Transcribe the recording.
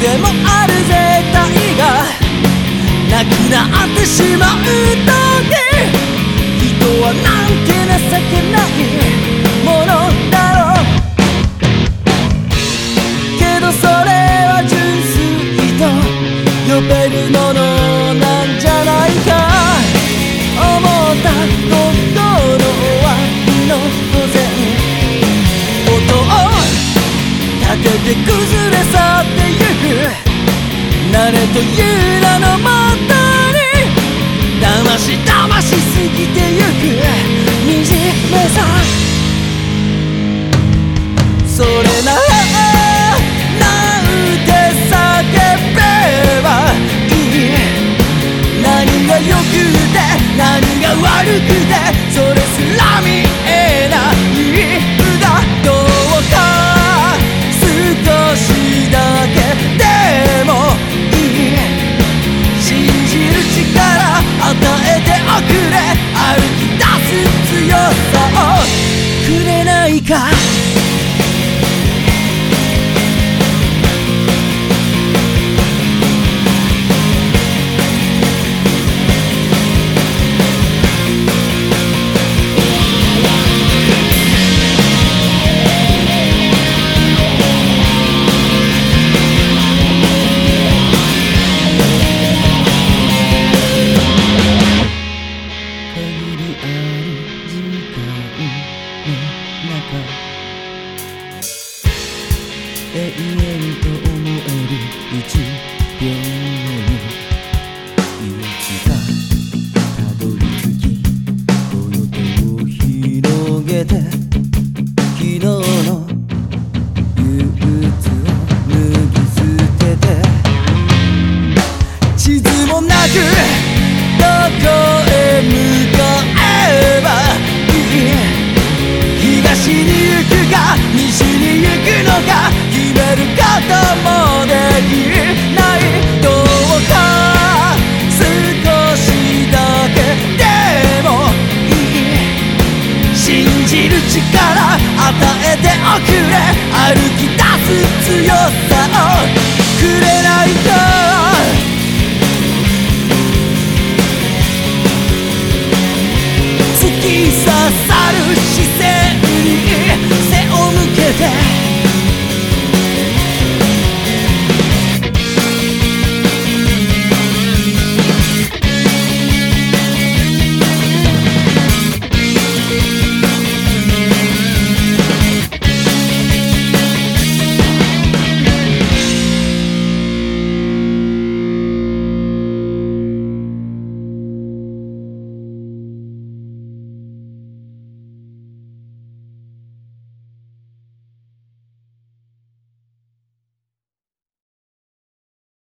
でもあるぜ愛がなくなってしまうと慣れという名のもとに騙し騙しすぎてゆく。惨めさそれならなんて叫べばいい。何が良くて何が悪くてそれか永遠と思える一秒にいつかたどり着きこの手を広げて昨日の憂鬱を脱ぎ捨てて力与えておくれ歩き出す強さをくれないと